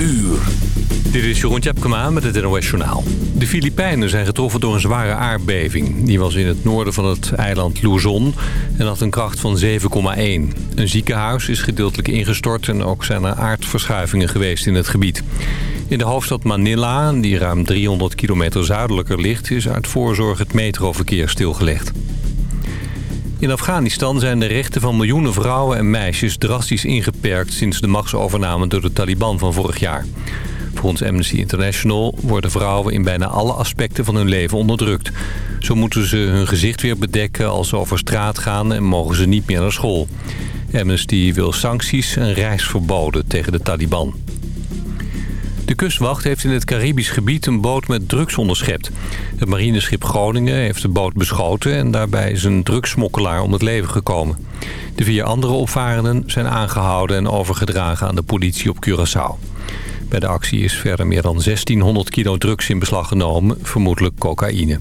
uur. Dit is Jeroen Tjepkema met het NOS Journaal. De Filipijnen zijn getroffen door een zware aardbeving. Die was in het noorden van het eiland Luzon en had een kracht van 7,1. Een ziekenhuis is gedeeltelijk ingestort en ook zijn er aardverschuivingen geweest in het gebied. In de hoofdstad Manila, die ruim 300 kilometer zuidelijker ligt... is uit voorzorg het metroverkeer stilgelegd. In Afghanistan zijn de rechten van miljoenen vrouwen en meisjes drastisch ingeperkt... sinds de machtsovername door de Taliban van vorig jaar. Volgens Amnesty International worden vrouwen in bijna alle aspecten van hun leven onderdrukt. Zo moeten ze hun gezicht weer bedekken als ze over straat gaan en mogen ze niet meer naar school. Amnesty wil sancties en reisverboden tegen de Taliban. De kustwacht heeft in het Caribisch gebied een boot met drugs onderschept. Het marineschip Groningen heeft de boot beschoten... en daarbij is een drugssmokkelaar om het leven gekomen. De vier andere opvarenden zijn aangehouden en overgedragen aan de politie op Curaçao. Bij de actie is verder meer dan 1600 kilo drugs in beslag genomen, vermoedelijk cocaïne.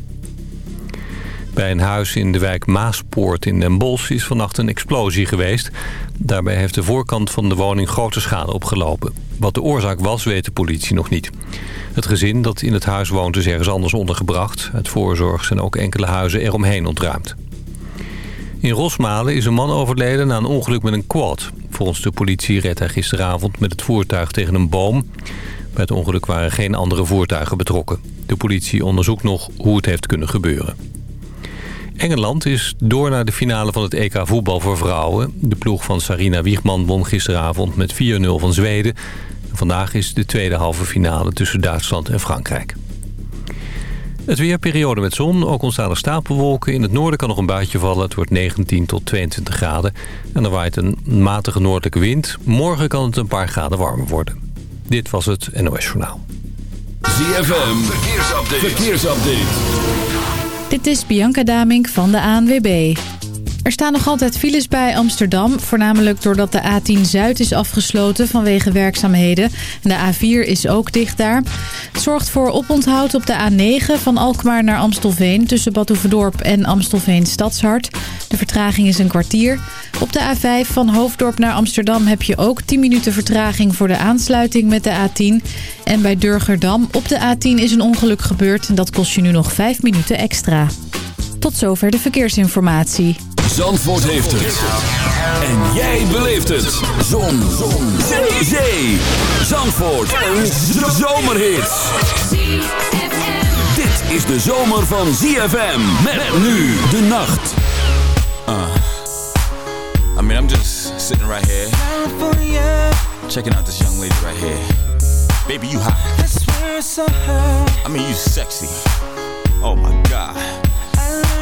Bij een huis in de wijk Maaspoort in Den Bosch is vannacht een explosie geweest. Daarbij heeft de voorkant van de woning grote schade opgelopen. Wat de oorzaak was, weet de politie nog niet. Het gezin dat in het huis woont is ergens anders ondergebracht. Het voorzorg zijn ook enkele huizen eromheen ontruimd. In Rosmalen is een man overleden na een ongeluk met een quad. Volgens de politie reed hij gisteravond met het voertuig tegen een boom. Bij het ongeluk waren geen andere voertuigen betrokken. De politie onderzoekt nog hoe het heeft kunnen gebeuren. Engeland is door naar de finale van het EK voetbal voor vrouwen. De ploeg van Sarina Wiegman won gisteravond met 4-0 van Zweden. Vandaag is de tweede halve finale tussen Duitsland en Frankrijk. Het weerperiode met zon, ook ontstaan er stapelwolken. In het noorden kan nog een buitje vallen. Het wordt 19 tot 22 graden. En er waait een matige noordelijke wind. Morgen kan het een paar graden warmer worden. Dit was het NOS Journaal. ZFM, verkeersupdate. verkeersupdate. Dit is Bianca Damink van de ANWB. Er staan nog altijd files bij Amsterdam. Voornamelijk doordat de A10 Zuid is afgesloten vanwege werkzaamheden. En de A4 is ook dicht daar. Zorgt voor oponthoud op de A9 van Alkmaar naar Amstelveen... tussen Badhoevedorp en Amstelveen Stadshart. De vertraging is een kwartier. Op de A5 van Hoofddorp naar Amsterdam heb je ook 10 minuten vertraging... voor de aansluiting met de A10. En bij Durgerdam op de A10 is een ongeluk gebeurd... en dat kost je nu nog 5 minuten extra. Tot zover de verkeersinformatie. Zandvoort heeft het. En jij beleeft het. Zon. Zon. Zee. Zee. Zandvoort. Een zomerhit. Dit is de zomer van ZFM. Met nu de nacht. Uh, I mean, I'm just sitting right here. Checking out this young lady right here. Baby, you hot. I mean, you sexy. Oh my God.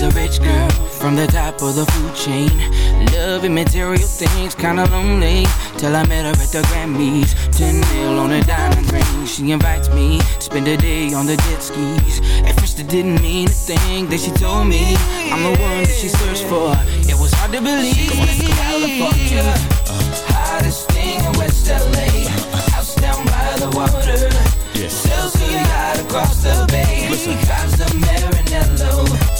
She's a rich girl from the top of the food chain. Loving material things, kinda lonely. Till I met her at the Grammys. 10 mil on a diamond ring. She invites me to spend a day on the jet skis. At first it didn't mean a thing that she told me. I'm the one that she searched for. It was hard to believe. California, hottest thing in West LA. House down by the water. Yeah. Sells her yacht across the bay. Listen. Drives a Maranello.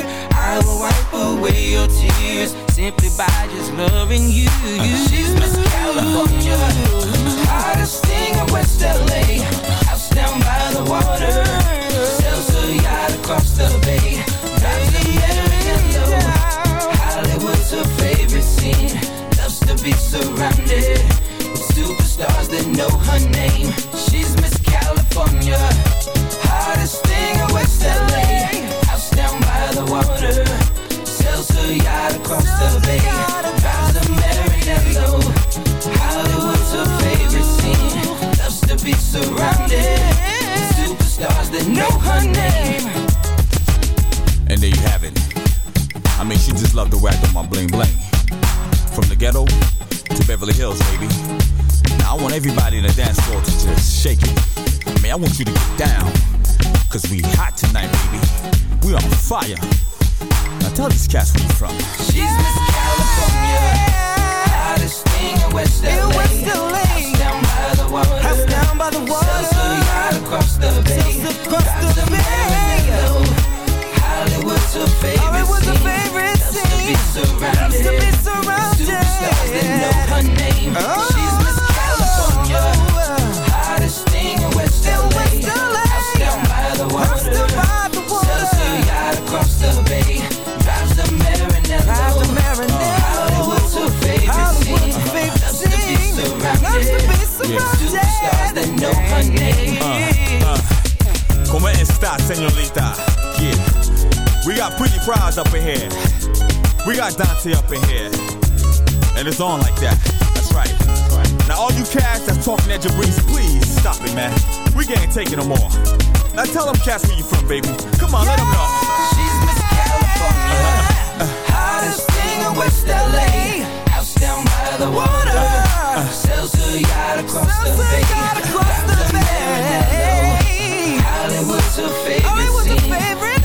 I will wipe away your tears simply by just loving you. She's Miss California, hottest thing in West LA. House down by the water, sells her yacht across the bay. Drives a Maranello. Hollywood's her favorite scene. Loves to be surrounded with superstars that know her name. She's Miss California hottest thing in West LA water. Sails her yacht across the bay. Drives a Marinello Hollywood's her favorite scene. Loves to be surrounded. Superstars that know her name. And there you have it. I mean, she just loved the whack of my bling bling. From the ghetto to Beverly Hills, baby. Now I want everybody in the dance floor to just shake it. I mean, I want you to get down. Cause we hot tonight, baby. We on fire. Now tell these cats where you from. She's Miss California, hottest thing in West LA. In West LA. fries up in here. We got Dante up in here. And it's on like that. That's right. Now, all you cats that's talking at Jabriz, please stop it, man. We can't take it no more. Now, tell them cats where you from, baby. Come on, yeah. let them know. She's Miss California. Uh, uh, hottest thing in West LA. House down by the water. Uh, Sells her yacht across Sells the bay. Yacht across the bay. Hollywood's her oh, favorite. Hollywood's her favorite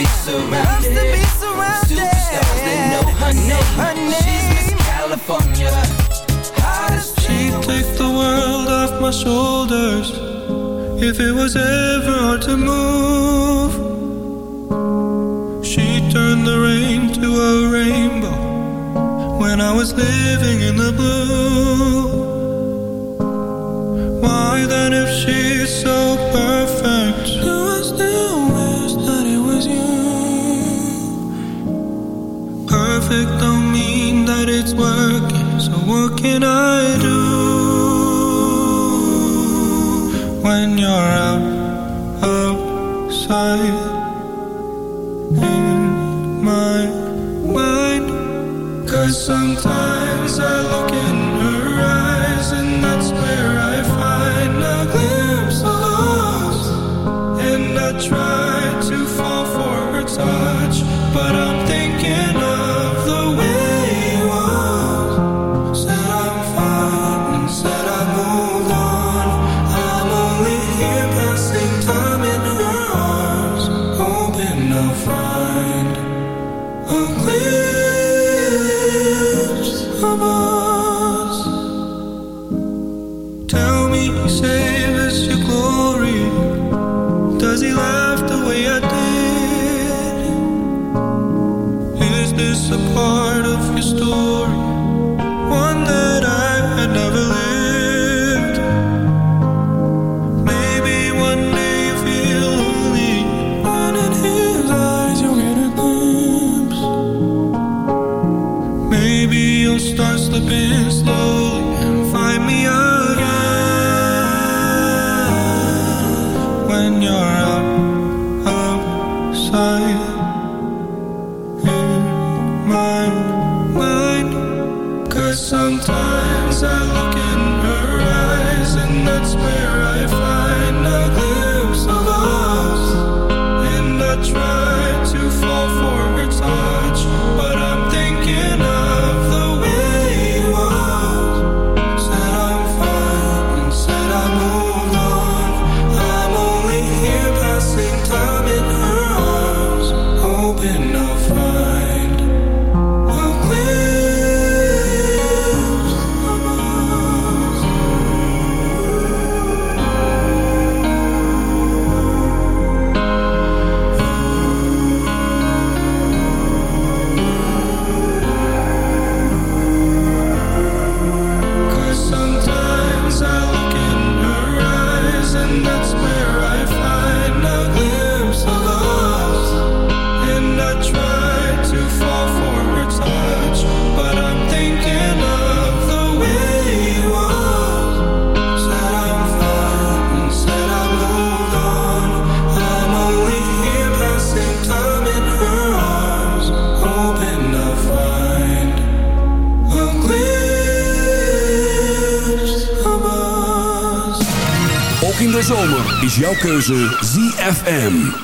be surrounded. To be surrounded. Superstars that know her name. Her name. She's Miss California. Hottest she takes the world off my shoulders. If it was ever hard to move, she turned the rain to a rainbow. When I was living in the blue. Why then if she's so perfect But it's working, so what can I do when you're out outside? In my mind, cause sometimes I look in ZFM.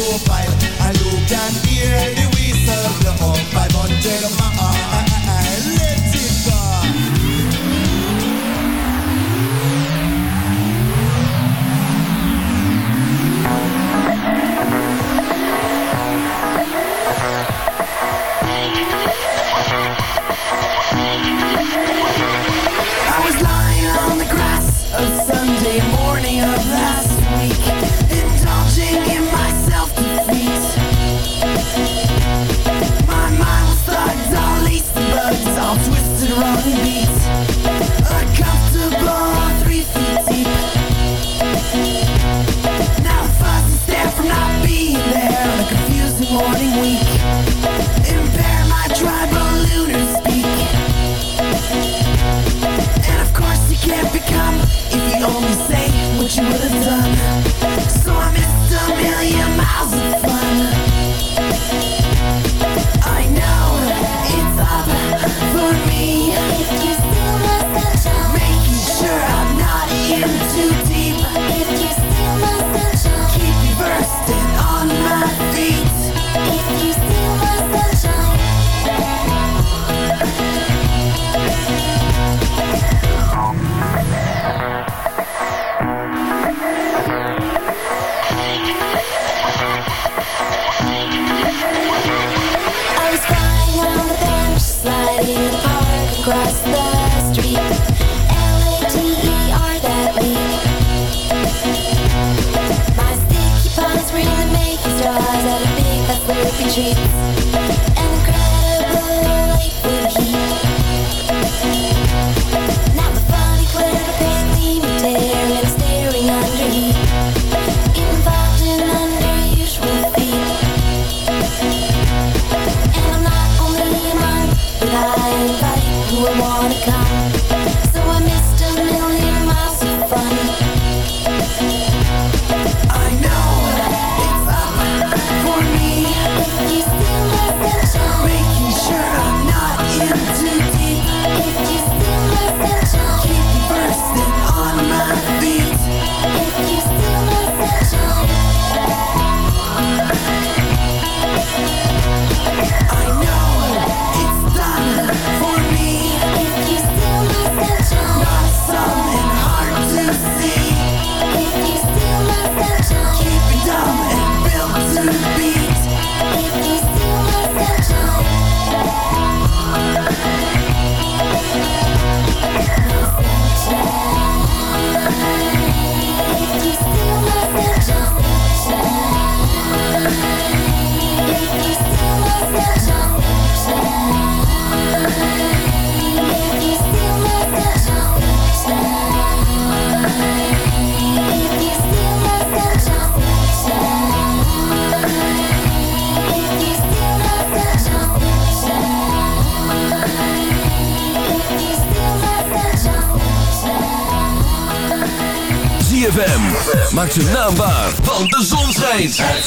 Profile, and you can hear treats.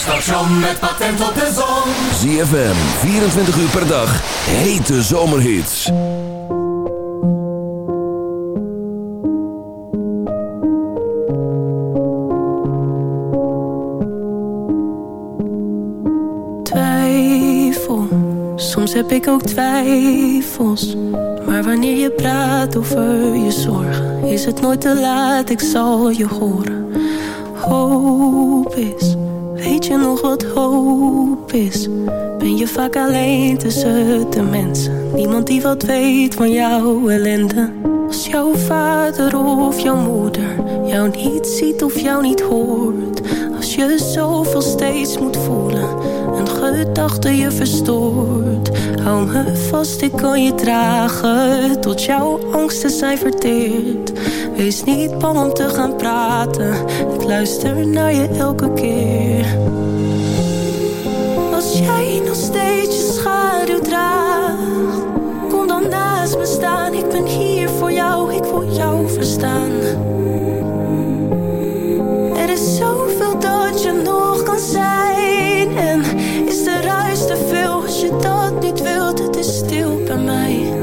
Station met patent op de zon. ZFM, 24 uur per dag. Hete zomerhits. Twijfel, soms heb ik ook twijfels. Maar wanneer je praat over je zorgen, is het nooit te laat, ik zal je horen. Hoop is, weet je nog wat hoop is? Ben je vaak alleen tussen de mensen, niemand die wat weet van jouw ellende. Als jouw vader of jouw moeder jou niet ziet of jou niet hoort. Als je zoveel steeds moet voelen, een gedachte je verstoort. Hou me vast, ik kan je dragen, tot jouw angsten zijn verteerd. Wees niet bang om te gaan praten, ik luister naar je elke keer. Als jij nog steeds je schaduw draagt, kom dan naast me staan. Ik ben hier voor jou, ik wil jou verstaan. Er is zoveel dat je nog kan zijn. En is de ruis te veel als je dat niet wilt? Het is stil bij mij.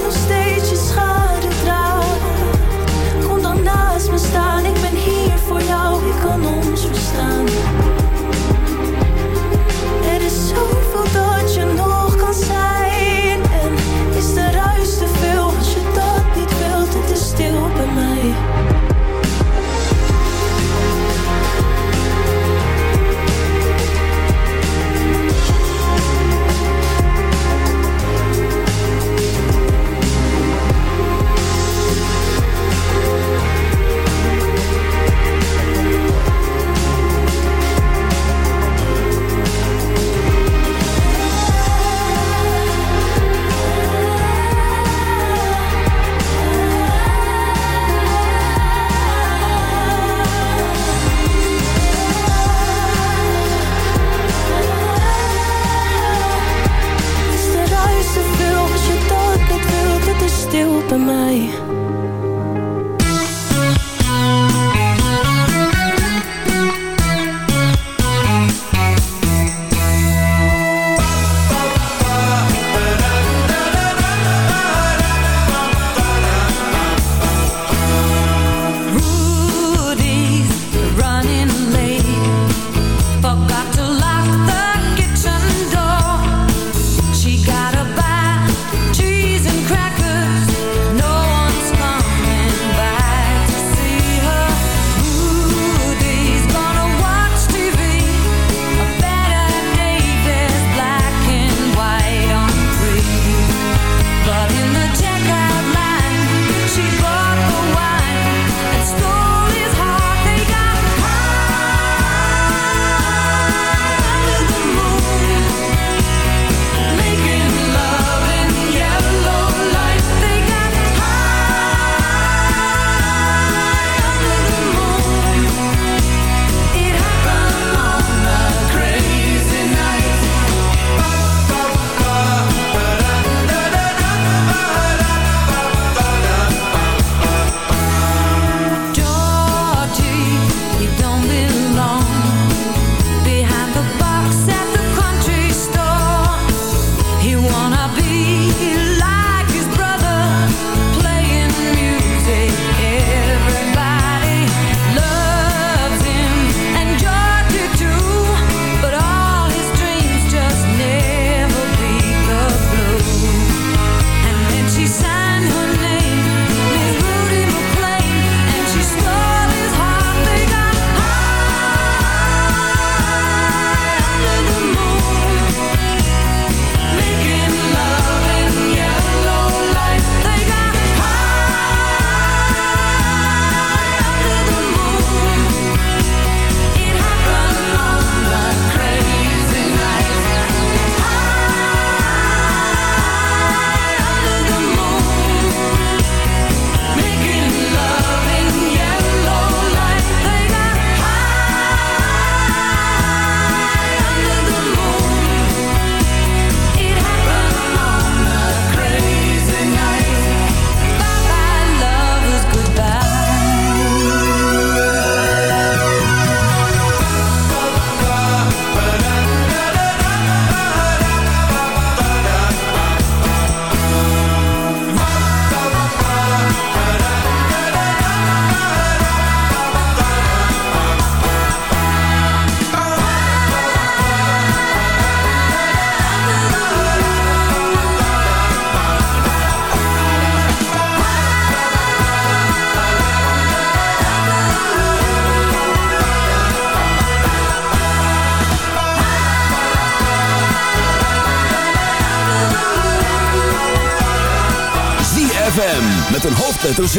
hoofdletter Z.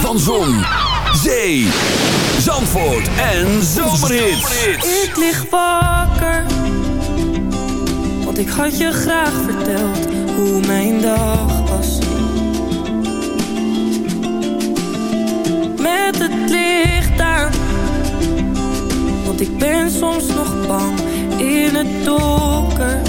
Van Zon, Zee, Zandvoort en Zomerhit. Ik lig wakker, want ik had je graag verteld hoe mijn dag was. Met het licht aan, want ik ben soms nog bang in het donker.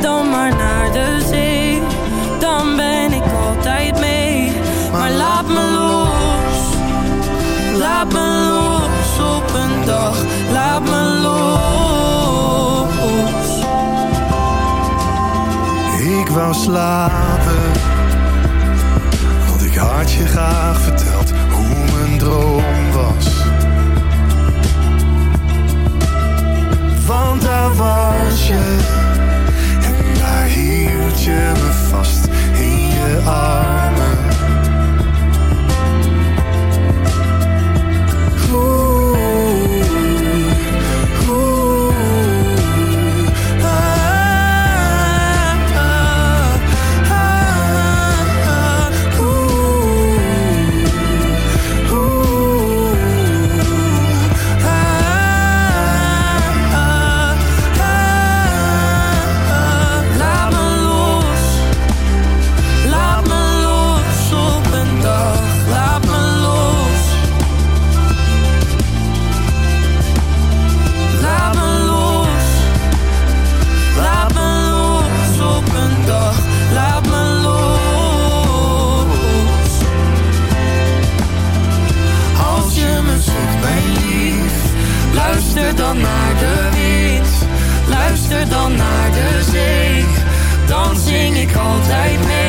Dan maar naar de zee, dan ben ik altijd mee. Maar laat me los, laat me los op een dag, laat me los. Ik wou slapen, want ik had je graag verteld hoe mijn droom was. Want daar was je vast in je arm. naar de zee, dan zing ik altijd mee.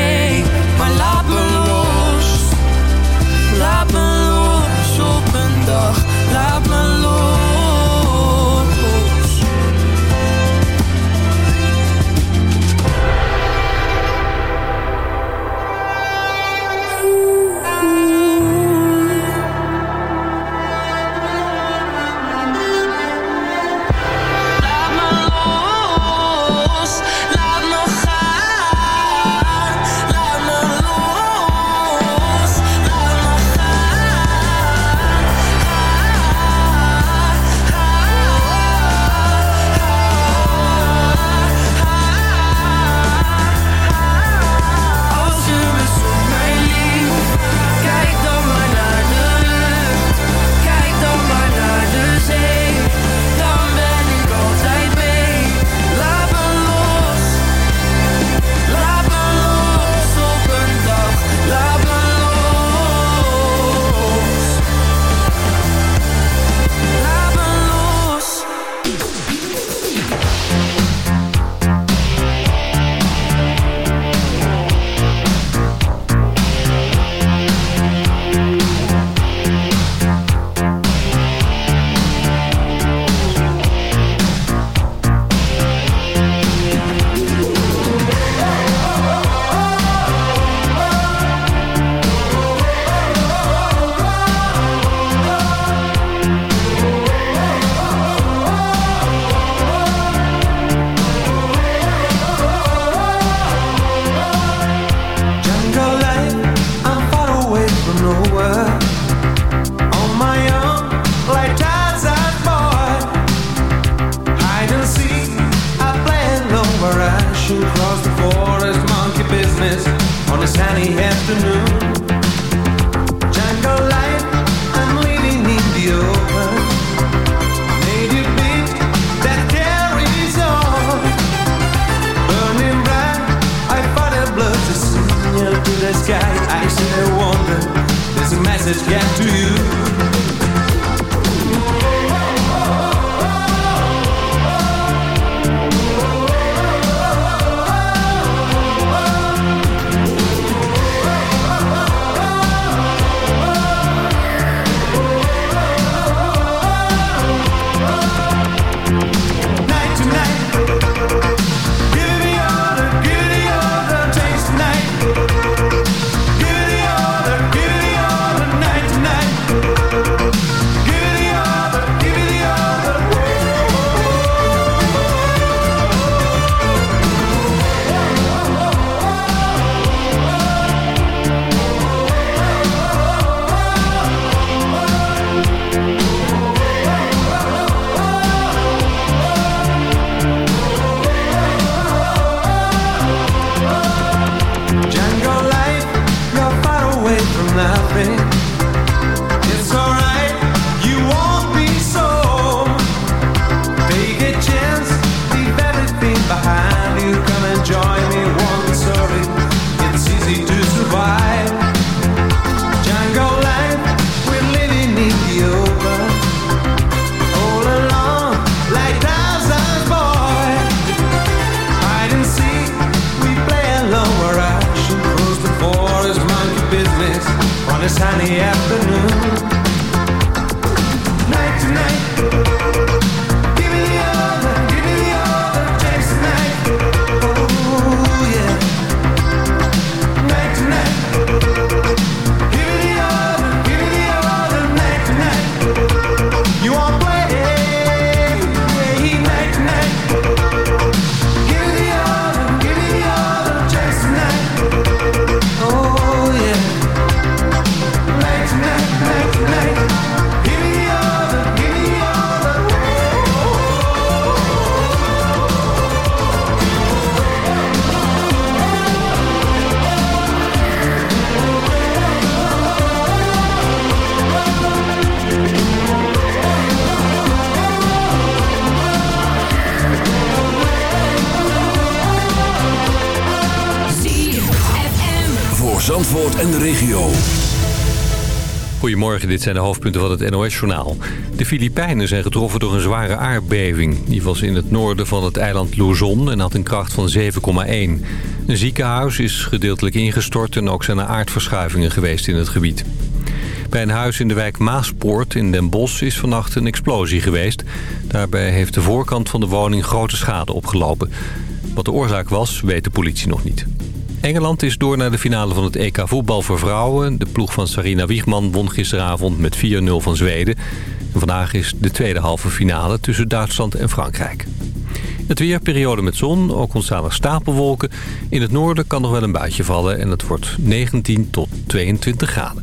Goedemorgen, dit zijn de hoofdpunten van het NOS-journaal. De Filipijnen zijn getroffen door een zware aardbeving. Die was in het noorden van het eiland Luzon en had een kracht van 7,1. Een ziekenhuis is gedeeltelijk ingestort en ook zijn er aardverschuivingen geweest in het gebied. Bij een huis in de wijk Maaspoort in Den Bosch is vannacht een explosie geweest. Daarbij heeft de voorkant van de woning grote schade opgelopen. Wat de oorzaak was, weet de politie nog niet. Engeland is door naar de finale van het EK voetbal voor vrouwen. De ploeg van Sarina Wiegman won gisteravond met 4-0 van Zweden. En vandaag is de tweede halve finale tussen Duitsland en Frankrijk. Het weerperiode met zon, ook ontstaan er stapelwolken. In het noorden kan nog wel een buitje vallen en het wordt 19 tot 22 graden.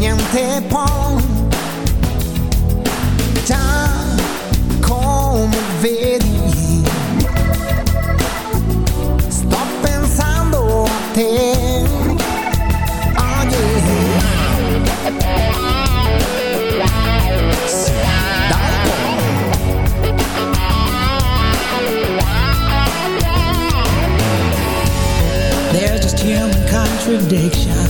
niente può. Già come vedi sto pensando a te. Oh, There's just human contradiction.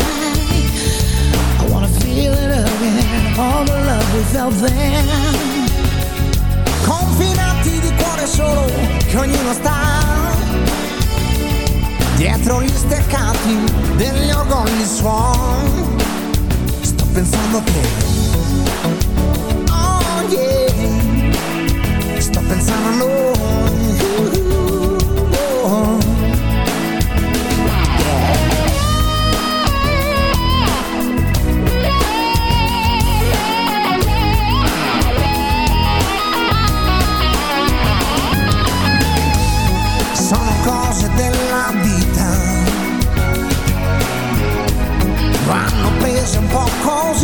loving, all the love without them. Confinati di cuore solo che ognuno sta. Dietro gli steccati degli orgogli suon. Sto pensando che. Oh yeah. Sto pensando a noi. is and what calls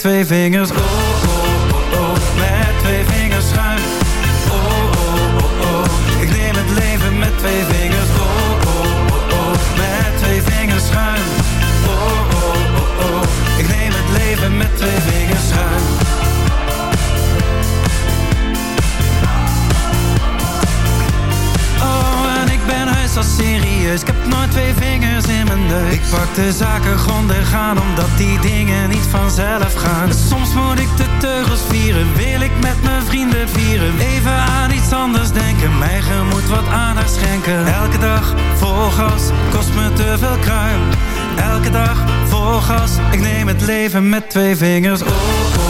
Twee vingers. Leven met twee vingers. Oh,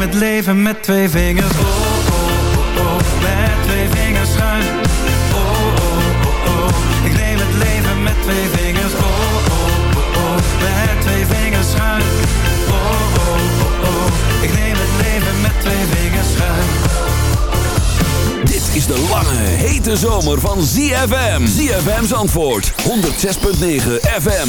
neem het leven met twee vingers. Oh, oh, oh, oh, met twee vingers schuim. Oh, oh, oh, oh, ik neem het leven met twee vingers. Oh, oh, oh, oh, met twee vingers schuim. Oh, oh, oh, oh, ik neem het leven met twee vingers schuim. Dit is de lange, hete zomer van ZFM. ZFM's antwoord, 106.9 FM.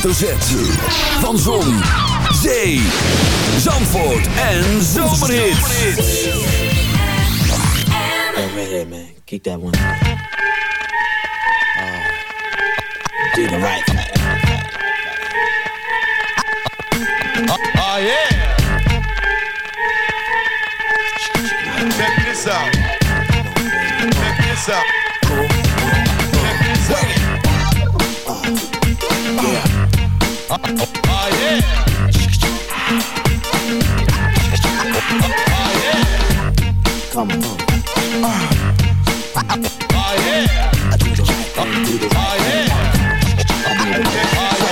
hoofdletter Van Zon, Zee, Zandvoort en Zomerhits. Hey, right here, man. Keep that one up. Oh. Do the right thing. Oh, oh, yeah. Check this out. come from. Uh. Oh yeah. Oh yeah. Oh yeah.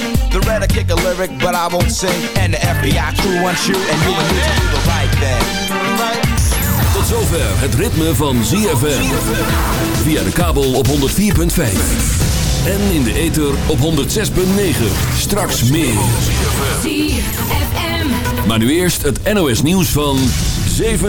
The red I kick a lyric, but I won't sing. And the FBI crew wants you, and you and me to do the right thing. Tot zover het ritme van ZFM. Via de kabel op 104.5. En in de ether op 106.9. Straks meer. ZFM. Maar nu eerst het NOS nieuws van 7